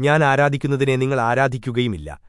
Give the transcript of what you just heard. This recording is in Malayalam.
ഞാൻ ആരാധിക്കുന്നതിനെ നിങ്ങൾ ആരാധിക്കുകയുമില്ല.